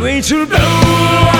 way to blow.